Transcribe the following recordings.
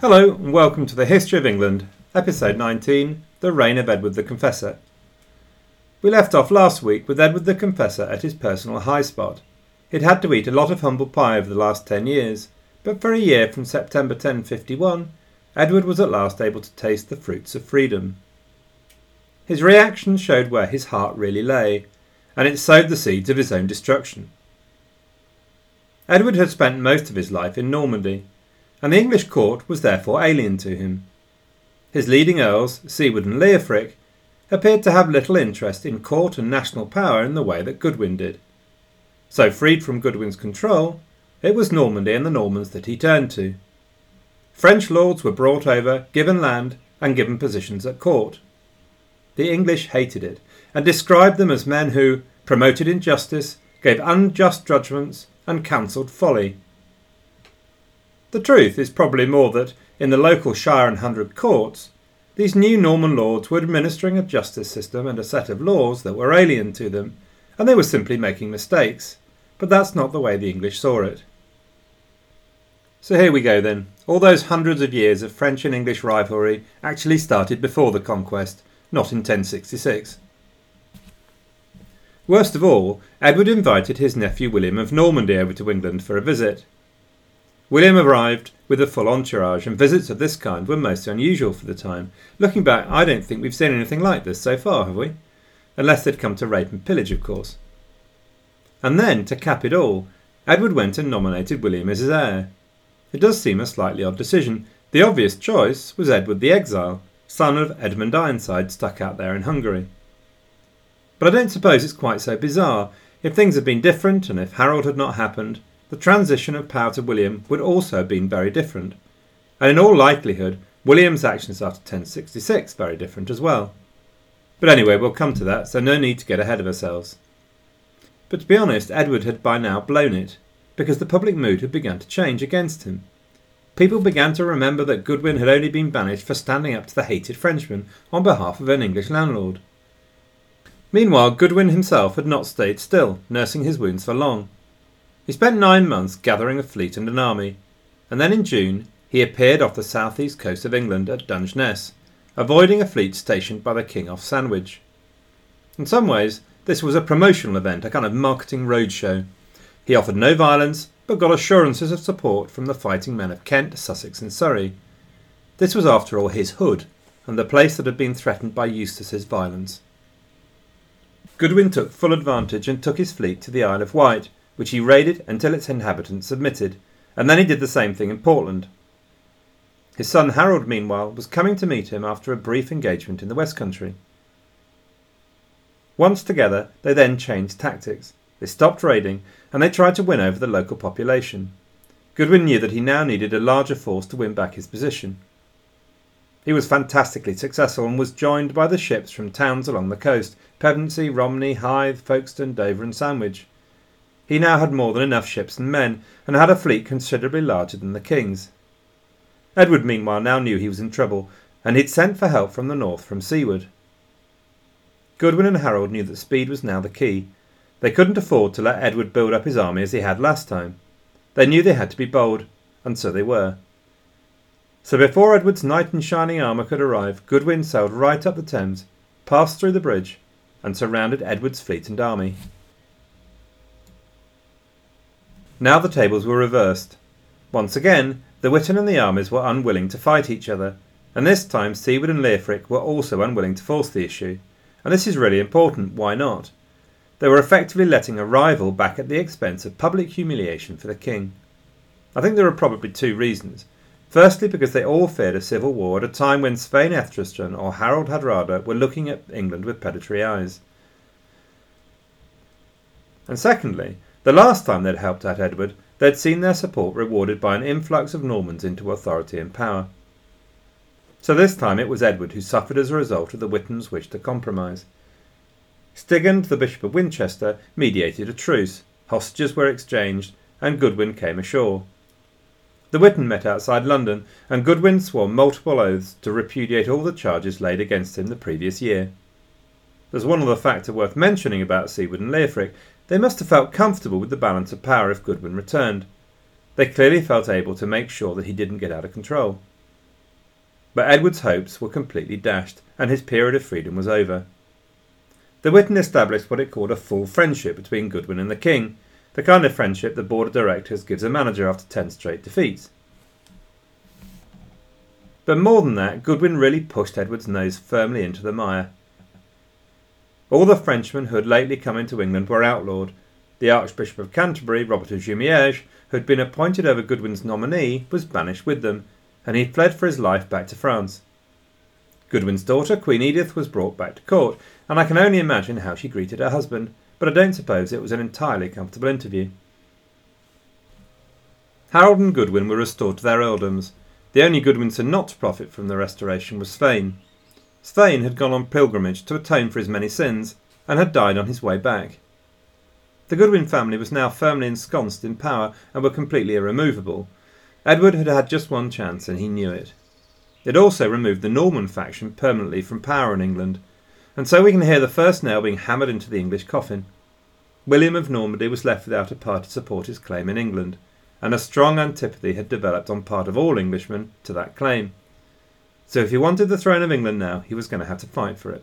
Hello, and welcome to the History of England, episode 19 The Reign of Edward the Confessor. We left off last week with Edward the Confessor at his personal high spot. He'd had to eat a lot of humble pie over the last ten years, but for a year from September 1051, Edward was at last able to taste the fruits of freedom. His reaction showed where his heart really lay, and it sowed the seeds of his own destruction. Edward had spent most of his life in Normandy, and the English court was therefore alien to him. His leading earls, Siward and Leofric, appeared to have little interest in court and national power in the way that Goodwin did. So, freed from Goodwin's control, it was Normandy and the Normans that he turned to. French lords were brought over, given land, and given positions at court. The English hated it, and described them as men who promoted injustice, gave unjust judgments, and counselled folly. The truth is probably more that, in the local shire and hundred courts, these new Norman lords were administering a justice system and a set of laws that were alien to them, and they were simply making mistakes. But that's not the way the English saw it. So here we go then. All those hundreds of years of French and English rivalry actually started before the conquest, not in 1066. Worst of all, Edward invited his nephew William of Normandy over to England for a visit. William arrived with a full entourage, and visits of this kind were most unusual for the time. Looking back, I don't think we've seen anything like this so far, have we? Unless they'd come to rape and pillage, of course. And then, to cap it all, Edward went and nominated William as his heir. It does seem a slightly odd decision. The obvious choice was Edward the Exile, son of Edmund Ironside, stuck out there in Hungary. But I don't suppose it's quite so bizarre. If things had been different, and if Harold had not happened, the transition of power to William would also have been very different, and in all likelihood, William's actions after 1066 very different as well. But anyway, we'll come to that, so no need to get ahead of ourselves. But to be honest, Edward had by now blown it, because the public mood had begun to change against him. People began to remember that Goodwin had only been banished for standing up to the hated Frenchman on behalf of an English landlord. Meanwhile, Goodwin himself had not stayed still, nursing his wounds for long. He spent nine months gathering a fleet and an army, and then in June he appeared off the southeast coast of England at Dungeness, avoiding a fleet stationed by the king off Sandwich. In some ways, this was a promotional event, a kind of marketing roadshow. He offered no violence, but got assurances of support from the fighting men of Kent, Sussex, and Surrey. This was, after all, his hood, and the place that had been threatened by Eustace's violence. Goodwin took full advantage and took his fleet to the Isle of Wight, which he raided until its inhabitants submitted, and then he did the same thing in Portland. His son Harold, meanwhile, was coming to meet him after a brief engagement in the West Country. Once together, they then changed tactics. They stopped raiding, and they tried to win over the local population. Godwin knew that he now needed a larger force to win back his position. He was fantastically successful and was joined by the ships from towns along the coast Pevensey, Romney, Hythe, Folkestone, Dover, and Sandwich. He now had more than enough ships and men, and had a fleet considerably larger than the king's. Edward, meanwhile, now knew he was in trouble, and he'd sent for help from the north from Siward. Godwin and Harold knew that speed was now the key. They couldn't afford to let Edward build up his army as he had last time. They knew they had to be bold, and so they were. So before Edward's knight in shining armour could arrive, Godwin sailed right up the Thames, passed through the bridge, and surrounded Edward's fleet and army. Now the tables were reversed. Once again, the Witan and the armies were unwilling to fight each other, and this time Siward and Leofric were also unwilling to force the issue. And this is really important. Why not? They were effectively letting a rival back at the expense of public humiliation for the king. I think there are probably two reasons. Firstly, because they all feared a civil war at a time when Svein Estrithson or Harold Hardrada were looking at England with predatory eyes. And secondly, the last time they'd helped out Edward, they'd seen their support rewarded by an influx of Normans into authority and power. So this time it was Edward who suffered as a result of the Witan's wish to compromise. Stigand, the Bishop of Winchester, mediated a truce, hostages were exchanged, and Goodwin came ashore. The Witan met outside London, and Goodwin swore multiple oaths to repudiate all the charges laid against him the previous year. There's one other factor worth mentioning about Siward and Leofric, they must have felt comfortable with the balance of power if Goodwin returned. They clearly felt able to make sure that he didn't get out of control. But Edward's hopes were completely dashed, and his period of freedom was over. The Witan established what it called a full friendship between Goodwin and the king, the kind of friendship the board of directors gives a manager after 10 straight defeats. But more than that, Goodwin really pushed Edward's nose firmly into the mire. All the Frenchmen who had lately come into England were outlawed. The Archbishop of Canterbury, Robert of Jumièges, who had been appointed over Goodwin's nominee, was banished with them, and he fled for his life back to France. Goodwin's daughter, Queen Edith, was brought back to court, and I can only imagine how she greeted her husband, but I don't suppose it was an entirely comfortable interview. Harold and Goodwin were restored to their earldoms. The only Goodwin to not profit from the restoration was Svein. Svein had gone on pilgrimage to atone for his many sins, and had died on his way back. The Goodwin family was now firmly ensconced in power and were completely irremovable. Edward had had just one chance, and he knew it. It also removed the Norman faction permanently from power in England, and so we can hear the first nail being hammered into the English coffin. William of Normandy was left without a party to support his claim in England, and a strong antipathy had developed on part of all Englishmen to that claim. So if he wanted the throne of England now, he was going to have to fight for it.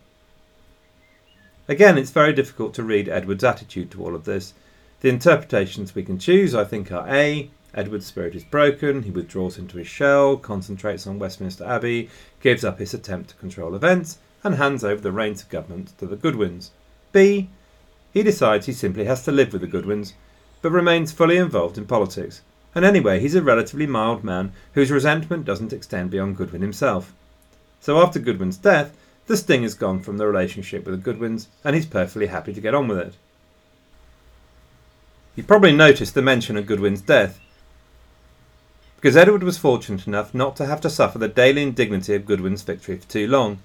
Again, it's very difficult to read Edward's attitude to all of this. The interpretations we can choose, I think, are A. Edward's spirit is broken, he withdraws into his shell, concentrates on Westminster Abbey, gives up his attempt to control events, and hands over the reins of government to the Goodwins. B. He decides he simply has to live with the Goodwins, but remains fully involved in politics. And anyway, he's a relatively mild man whose resentment doesn't extend beyond Goodwin himself. So after Goodwin's death, the sting is gone from the relationship with the Goodwins, and he's perfectly happy to get on with it. You probably noticed the mention of Goodwin's death, because Edward was fortunate enough not to have to suffer the daily indignity of Goodwin's victory for too long.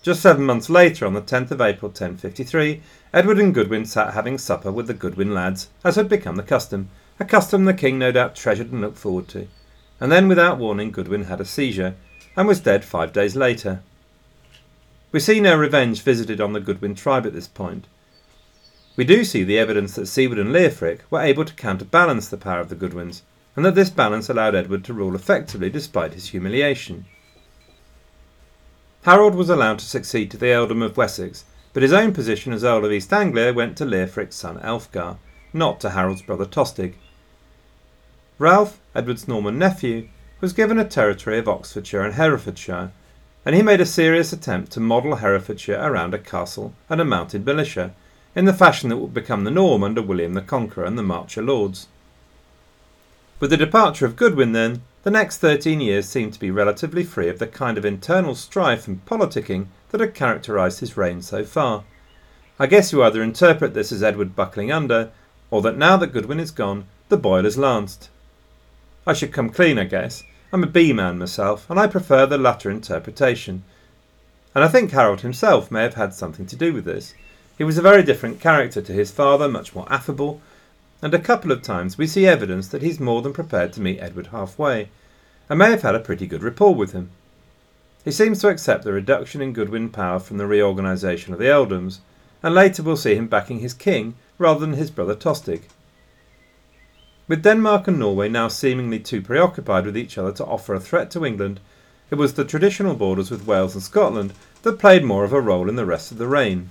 Just seven months later, on the 10th of April 1053, Edward and Goodwin sat having supper with the Goodwin lads, as had become the custom, a custom the king no doubt treasured and looked forward to. And then, without warning, Goodwin had a seizure, and was dead five days later. We see no revenge visited on the Goodwin tribe at this point. We do see the evidence that Siward and Leofric were able to counterbalance the power of the Goodwins, and that this balance allowed Edward to rule effectively despite his humiliation. Harold was allowed to succeed to the earldom of Wessex, but his own position as Earl of East Anglia went to Leofric's son Elfgar, not to Harold's brother Tostig. Ralph, Edward's Norman nephew, was given a territory of Oxfordshire and Herefordshire, and he made a serious attempt to model Herefordshire around a castle and a mounted militia, in the fashion that would become the norm under William the Conqueror and the Marcher Lords. With the departure of Goodwin, then, the next thirteen years seemed to be relatively free of the kind of internal strife and politicking that had characterised his reign so far. I guess you either interpret this as Edward buckling under, or that now that Goodwin is gone, the boil is lanced. I should come clean, I guess, I'm a B man myself, and I prefer the latter interpretation. And I think Harold himself may have had something to do with this. He was a very different character to his father, much more affable, and a couple of times we see evidence that he's more than prepared to meet Edward halfway, and may have had a pretty good rapport with him. He seems to accept the reduction in Goodwin power from the reorganisation of the earldoms, and later we'll see him backing his king rather than his brother Tostig. With Denmark and Norway now seemingly too preoccupied with each other to offer a threat to England, it was the traditional borders with Wales and Scotland that played more of a role in the rest of the reign.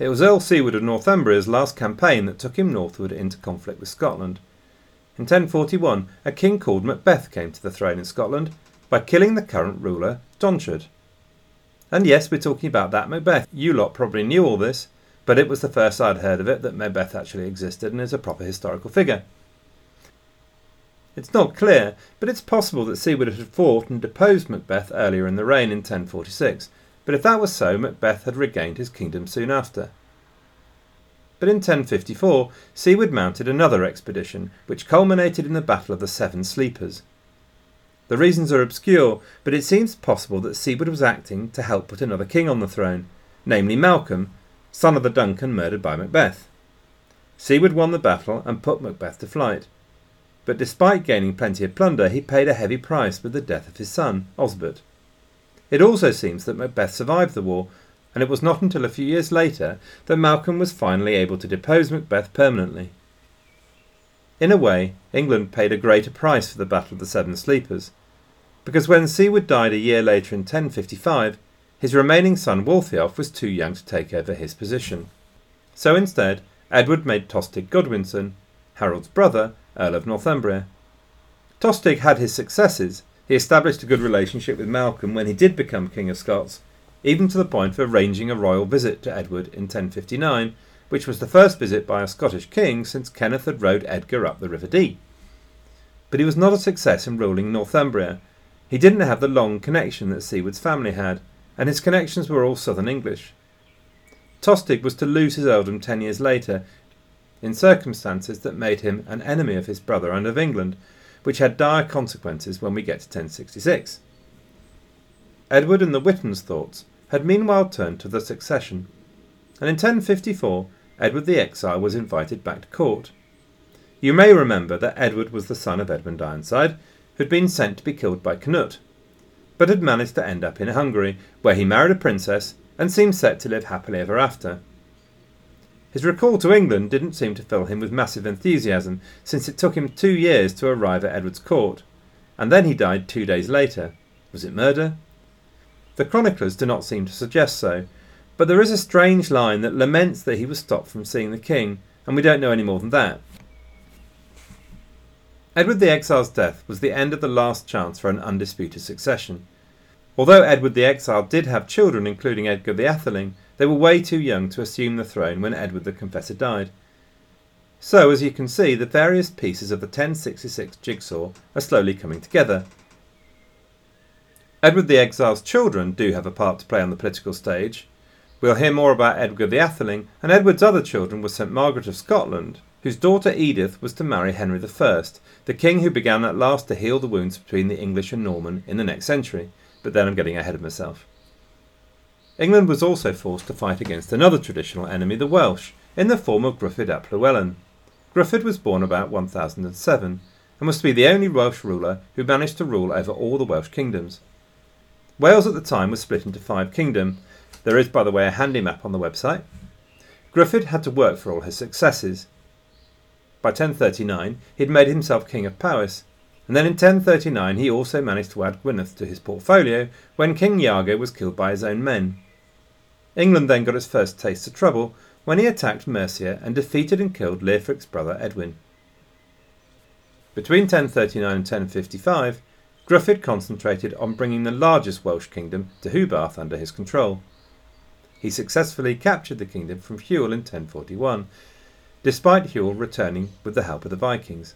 It was Earl Siward of Northumbria's last campaign that took him northward into conflict with Scotland. In 1041, a king called Macbeth came to the throne in Scotland by killing the current ruler, Donnchad. And yes, we're talking about that Macbeth. You lot probably knew all this, but it was the first I'd heard of it that Macbeth actually existed and is a proper historical figure. It's not clear, but it's possible that Siward had fought and deposed Macbeth earlier in the reign in 1046, but if that was so, Macbeth had regained his kingdom soon after. But in 1054, Siward mounted another expedition, which culminated in the Battle of the Seven Sleepers. The reasons are obscure, but it seems possible that Siward was acting to help put another king on the throne, namely Malcolm, son of the Duncan murdered by Macbeth. Siward won the battle and put Macbeth to flight. But despite gaining plenty of plunder, he paid a heavy price with the death of his son, Osbert. It also seems that Macbeth survived the war, and it was not until a few years later that Malcolm was finally able to depose Macbeth permanently. In a way, England paid a greater price for the Battle of the Seven Sleepers, because when Siward died a year later in 1055, his remaining son Waltheof was too young to take over his position. So instead, Edward made Tostig Godwinson, Harold's brother, Earl of Northumbria. Tostig had his successes. He established a good relationship with Malcolm when he did become King of Scots, even to the point of arranging a royal visit to Edward in 1059, which was the first visit by a Scottish king since Kenneth had rowed Edgar up the River Dee. But he was not a success in ruling Northumbria. He didn't have the long connection that Siward's family had, and his connections were all southern English. Tostig was to lose his earldom ten years later, in circumstances that made him an enemy of his brother and of England, which had dire consequences when we get to 1066. Edward and the Witan's thoughts had meanwhile turned to the succession, and in 1054 Edward the Exile was invited back to court. You may remember that Edward was the son of Edmund Ironside, who had been sent to be killed by Canute, but had managed to end up in Hungary, where he married a princess and seemed set to live happily ever after. His recall to England didn't seem to fill him with massive enthusiasm, since it took him two years to arrive at Edward's court, and then he died two days later. Was it murder? The chroniclers do not seem to suggest so, but there is a strange line that laments that he was stopped from seeing the king, and we don't know any more than that. Edward the Exile's death was the end of the last chance for an undisputed succession. Although Edward the Exile did have children, including Edgar the Atheling, they were way too young to assume the throne when Edward the Confessor died. So, as you can see, the various pieces of the 1066 jigsaw are slowly coming together. Edward the Exile's children do have a part to play on the political stage. We'll hear more about Edgar the Atheling, and Edward's other children were St Margaret of Scotland, whose daughter Edith was to marry Henry I, the king who began at last to heal the wounds between the English and Norman in the next century. But then I'm getting ahead of myself. England was also forced to fight against another traditional enemy, the Welsh, in the form of Gruffydd ap Llywelyn. Gruffydd was born about 1007 and was to be the only Welsh ruler who managed to rule over all the Welsh kingdoms. Wales at the time was split into five kingdoms. There is, by the way, a handy map on the website. Gruffydd had to work for all his successes. By 1039, he had made himself King of Powys, and then in 1039 he also managed to add Gwynedd to his portfolio when King Iago was killed by his own men. England then got its first taste of trouble when he attacked Mercia and defeated and killed Leofric's brother Edwin. Between 1039 and 1055, Gruffydd concentrated on bringing the largest Welsh kingdom Deheubarth under his control. He successfully captured the kingdom from Hywel in 1041 despite Hywel returning with the help of the Vikings.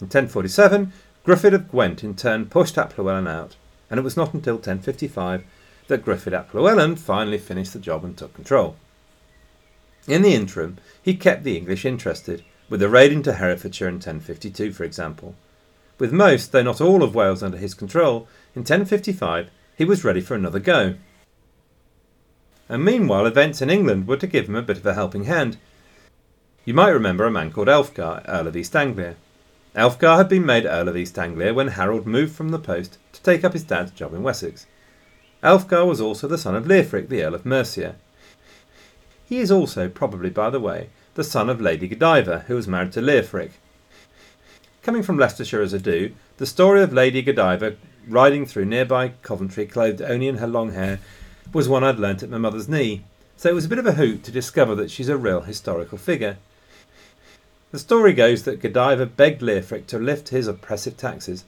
In 1047, Gruffydd of Gwent in turn pushed ap Llywelyn out, and it was not until 1055 that Gruffydd ap Llywelyn finally finished the job and took control. In the interim, he kept the English interested, with a raid into Herefordshire in 1052, for example. With most, though not all, of Wales under his control, in 1055 he was ready for another go. And meanwhile, events in England were to give him a bit of a helping hand, you might remember a man called Elfgar, Earl of East Anglia. Elfgar had been made Earl of East Anglia when Harold moved from the post to take up his dad's job in Wessex. Elfgar was also the son of Leofric, the Earl of Mercia. He is also, probably by the way, the son of Lady Godiva, who was married to Leofric. Coming from Leicestershire as a do, the story of Lady Godiva riding through nearby Coventry clothed only in her long hair was one I'd learnt at my mother's knee, so it was a bit of a hoot to discover that she's a real historical figure. The story goes that Godiva begged Leofric to lift his oppressive taxes,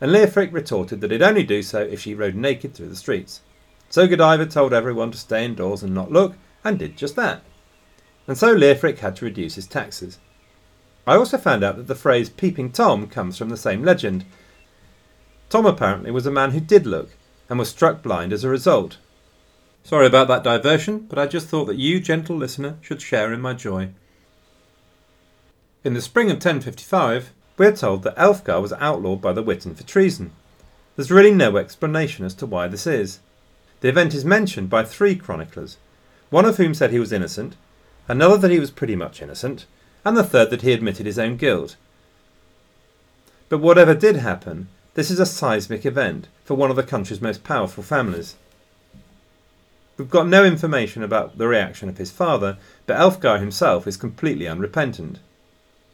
and Leofric retorted that he'd only do so if she rode naked through the streets. So Godiva told everyone to stay indoors and not look, and did just that. And so Leofric had to reduce his taxes. I also found out that the phrase peeping Tom comes from the same legend. Tom apparently was a man who did look, and was struck blind as a result. Sorry about that diversion, but I just thought that you, gentle listener, should share in my joy. In the spring of 1055, we are told that Elfgar was outlawed by the Witan for treason. There's really no explanation as to why this is. The event is mentioned by three chroniclers, one of whom said he was innocent, another that he was pretty much innocent, and the third that he admitted his own guilt. But whatever did happen, this is a seismic event for one of the country's most powerful families. We've got no information about the reaction of his father, but Elfgar himself is completely unrepentant.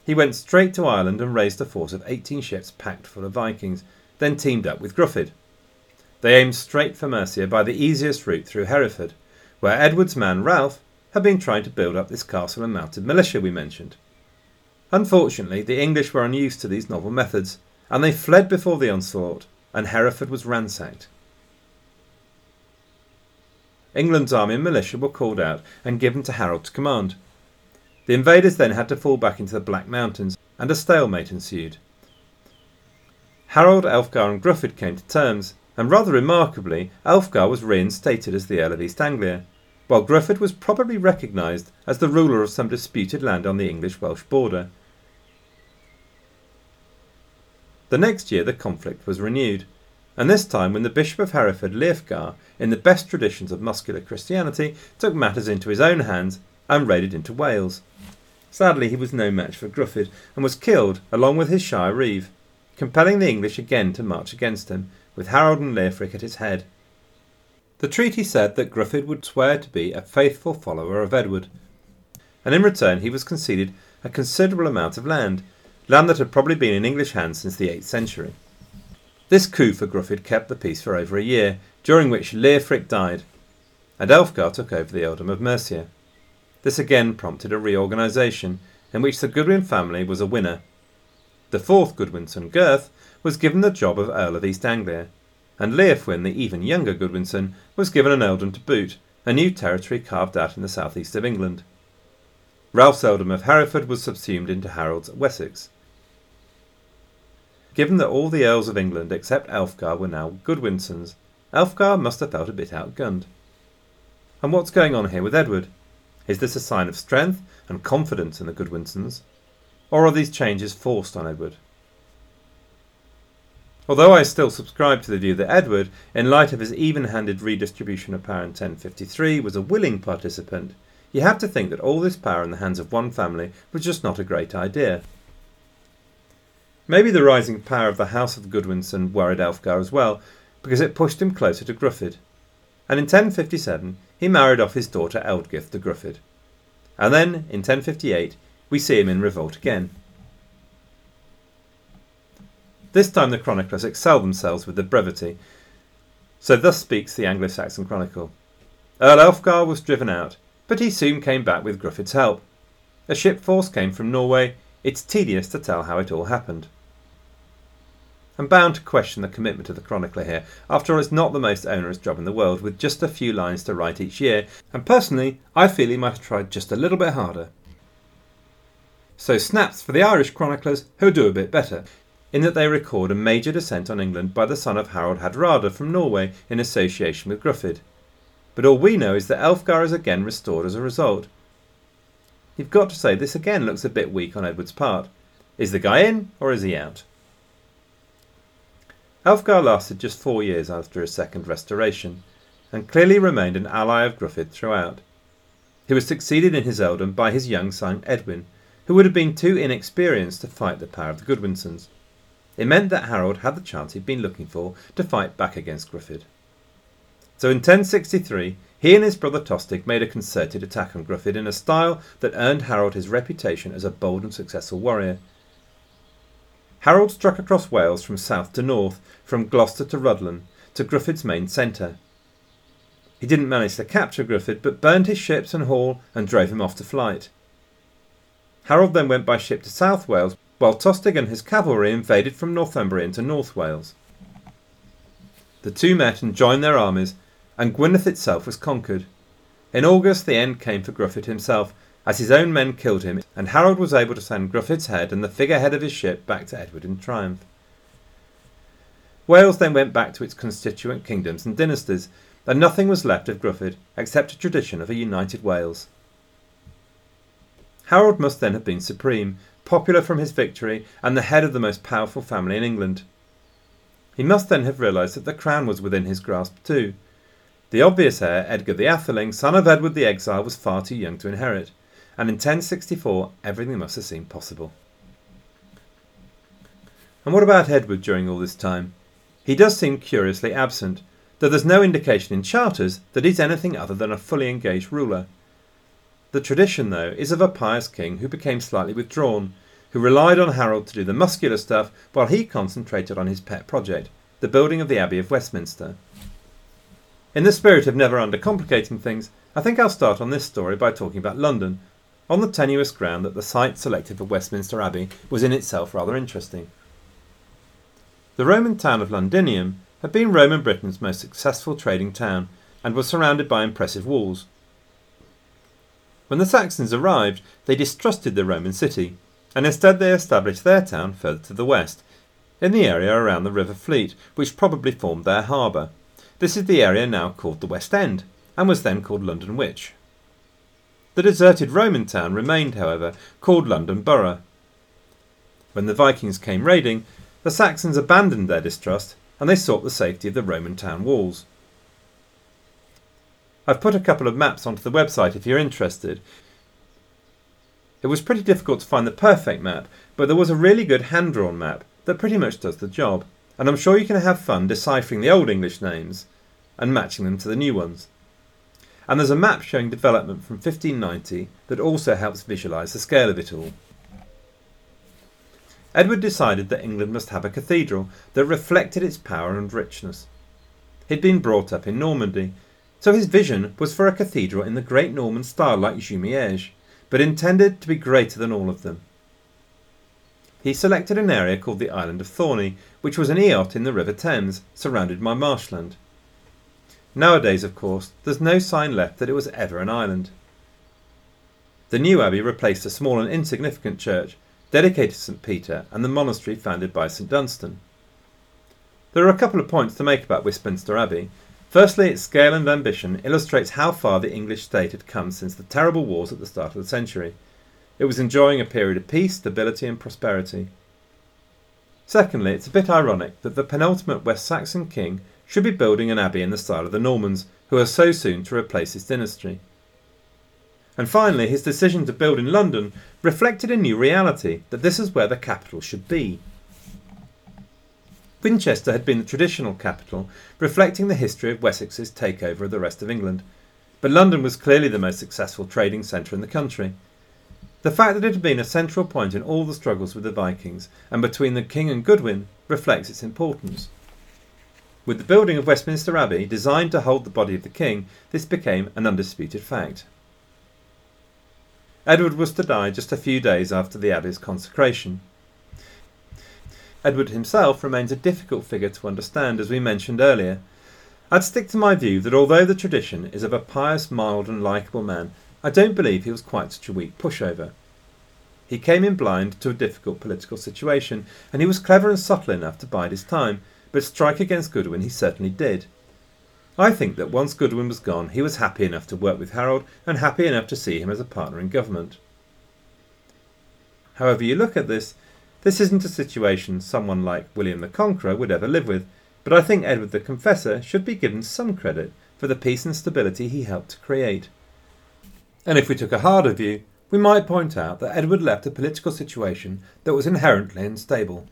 He went straight to Ireland and raised a force of 18 ships packed full of Vikings, then teamed up with Gruffydd. They aimed straight for Mercia by the easiest route through Hereford, where Edward's man Ralph had been trying to build up this castle and mounted militia we mentioned. Unfortunately, the English were unused to these novel methods, and they fled before the onslaught, and Hereford was ransacked. England's army and militia were called out and given to Harold to command. The invaders then had to fall back into the Black Mountains, and a stalemate ensued. Harold, Elfgar, and Gruffydd came to terms, and rather remarkably, Elfgar was reinstated as the Earl of East Anglia, while Gruffydd was probably recognised as the ruler of some disputed land on the English Welsh border. The next year the conflict was renewed, and this time when the Bishop of Hereford, Leofgar, in the best traditions of muscular Christianity, took matters into his own hands and raided into Wales. Sadly, he was no match for Gruffydd and was killed along with his Shire Reeve, compelling the English again to march against him, with Harold and Leofric at its head. The treaty said that Gruffydd would swear to be a faithful follower of Edward, and in return he was conceded a considerable amount of land, land that had probably been in English hands since the 8th century. This coup for Gruffydd kept the peace for over a year, during which Leofric died, and Elfgar took over the earldom of Mercia. This again prompted a reorganisation, in which the Goodwin family was a winner. The fourth Goodwinson, Gurth, was given the job of Earl of East Anglia, and Leofwin, the even younger Goodwinson, was given an earldom to boot, a new territory carved out in the southeast of England. Ralph's earldom of Hereford was subsumed into Harold's Wessex. Given that all the earls of England except Elfgar were now Goodwinsons, Elfgar must have felt a bit outgunned. And what's going on here with Edward? Is this a sign of strength and confidence in the Goodwinsons? Or are these changes forced on Edward? Although I still subscribe to the view that Edward, in light of his even handed redistribution of power in 1053, was a willing participant, you have to think that all this power in the hands of one family was just not a great idea. Maybe the rising power of the House of Goodwinson worried Elfgar as well, because it pushed him closer to Gruffydd. And in 1057, he married off his daughter Ealdgyth to Gruffydd. And then, in 1058, we see him in revolt again. This time the chroniclers excel themselves with the brevity. So thus speaks the Anglo Saxon Chronicle. Earl Elfgar was driven out, but he soon came back with Gruffydd's help. A ship force came from Norway. It's tedious to tell how it all happened. I'm bound to question the commitment of the chronicler here. After all, it's not the most onerous job in the world, with just a few lines to write each year, and personally, I feel he might have tried just a little bit harder. So, snaps for the Irish chroniclers who do a bit better, in that they record a major descent on England by the son of Harold Hardrada from Norway in association with Gruffydd. But all we know is that Elfgar is again restored as a result. You've got to say, this again looks a bit weak on Edward's part. Is the guy in, or is he out? Elfgar lasted just four years after his second restoration, and clearly remained an ally of Gruffydd throughout. He was succeeded in his earldom by his young son Edwin, who would have been too inexperienced to fight the power of the Goodwinsons. It meant that Harold had the chance he'd been looking for to fight back against Gruffydd. So in 1063, he and his brother Tostig made a concerted attack on Gruffydd in a style that earned Harold his reputation as a bold and successful warrior. Harold struck across Wales from south to north, from Gloucester to Rhuddlan, to Gruffydd's main centre. He didn't manage to capture Gruffydd, but burned his ships and hall and drove him off to flight. Harold then went by ship to South Wales, while Tostig and his cavalry invaded from Northumbria into North Wales. The two met and joined their armies, and Gwynedd itself was conquered. In August, the end came for Gruffydd himself, as his own men killed him, and Harold was able to send Gruffydd's head and the figurehead of his ship back to Edward in triumph. Wales then went back to its constituent kingdoms and dynasties, and nothing was left of Gruffydd except a tradition of a united Wales. Harold must then have been supreme, popular from his victory, and the head of the most powerful family in England. He must then have realised that the crown was within his grasp too. The obvious heir, Edgar the Atheling, son of Edward the Exile, was far too young to inherit and in 1064 everything must have seemed possible. And what about Edward during all this time? He does seem curiously absent, though there's no indication in charters that he's anything other than a fully engaged ruler. The tradition, though, is of a pious king who became slightly withdrawn, who relied on Harold to do the muscular stuff while he concentrated on his pet project, the building of the Abbey of Westminster. In the spirit of never undercomplicating things, I think I'll start on this story by talking about London, on the tenuous ground that the site selected for Westminster Abbey was in itself rather interesting. The Roman town of Londinium had been Roman Britain's most successful trading town and was surrounded by impressive walls. When the Saxons arrived, they distrusted the Roman city, and instead they established their town further to the west, in the area around the River Fleet, which probably formed their harbour. This is the area now called the West End, and was then called London Wych. The deserted Roman town remained, however, called London Borough. When the Vikings came raiding, the Saxons abandoned their distrust and they sought the safety of the Roman town walls. I've put a couple of maps onto the website if you're interested. It was pretty difficult to find the perfect map, but there was a really good hand drawn map that pretty much does the job, and I'm sure you can have fun deciphering the Old English names and matching them to the new ones. And there's a map showing development from 1590 that also helps visualise the scale of it all. Edward decided that England must have a cathedral that reflected its power and richness. He'd been brought up in Normandy, so his vision was for a cathedral in the great Norman style like Jumièges, but intended to be greater than all of them. He selected an area called the Island of Thorney, which was an eyot in the River Thames, surrounded by marshland. Nowadays, of course, there's no sign left that it was ever an island. The new abbey replaced a small and insignificant church dedicated to St Peter and the monastery founded by St Dunstan. There are a couple of points to make about Westminster Abbey. Firstly, its scale and ambition illustrates how far the English state had come since the terrible wars at the start of the century. It was enjoying a period of peace, stability, and prosperity. Secondly, it's a bit ironic that the penultimate West Saxon king should be building an abbey in the style of the Normans, who are so soon to replace his dynasty. And finally, his decision to build in London reflected a new reality that this is where the capital should be. Winchester had been the traditional capital, reflecting the history of Wessex's takeover of the rest of England, but London was clearly the most successful trading centre in the country. The fact that it had been a central point in all the struggles with the Vikings and between the king and Godwin reflects its importance. With the building of Westminster Abbey, designed to hold the body of the king, this became an undisputed fact. Edward was to die just a few days after the abbey's consecration. Edward himself remains a difficult figure to understand, as we mentioned earlier. I'd stick to my view that although the tradition is of a pious, mild, and likeable man, I don't believe he was quite such a weak pushover. He came in blind to a difficult political situation, and he was clever and subtle enough to bide his time, but strike against Goodwin he certainly did. I think that once Goodwin was gone, he was happy enough to work with Harold and happy enough to see him as a partner in government. However you look at this, this isn't a situation someone like William the Conqueror would ever live with, but I think Edward the Confessor should be given some credit for the peace and stability he helped to create. And if we took a harder view, we might point out that Edward left a political situation that was inherently unstable.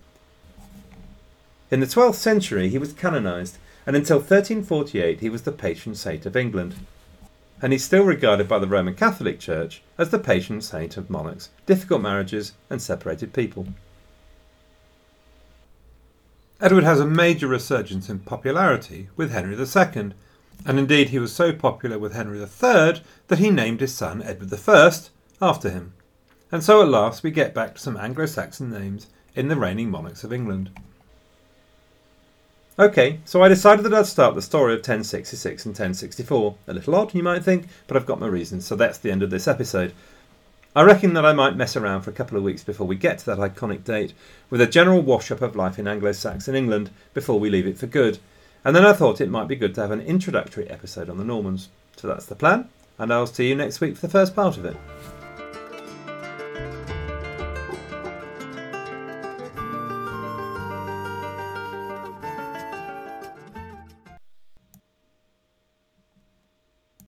In the 12th century, he was canonised and until 1348 he was the patron saint of England. And he's still regarded by the Roman Catholic Church as the patron saint of monarchs, difficult marriages, and separated people. Edward has a major resurgence in popularity with Henry II, and indeed he was so popular with Henry III that he named his son Edward I after him. And so at last we get back to some Anglo Saxon names in the reigning monarchs of England. Okay, so I decided that I'd start the story of 1066 and 1064. A little odd, you might think, but I've got my reasons, so that's the end of this episode. I reckon that I might mess around for a couple of weeks before we get to that iconic date, with a general wash up of life in Anglo Saxon England before we leave it for good. And then I thought it might be good to have an introductory episode on the Normans. So that's the plan, and I'll see you next week for the first part of it.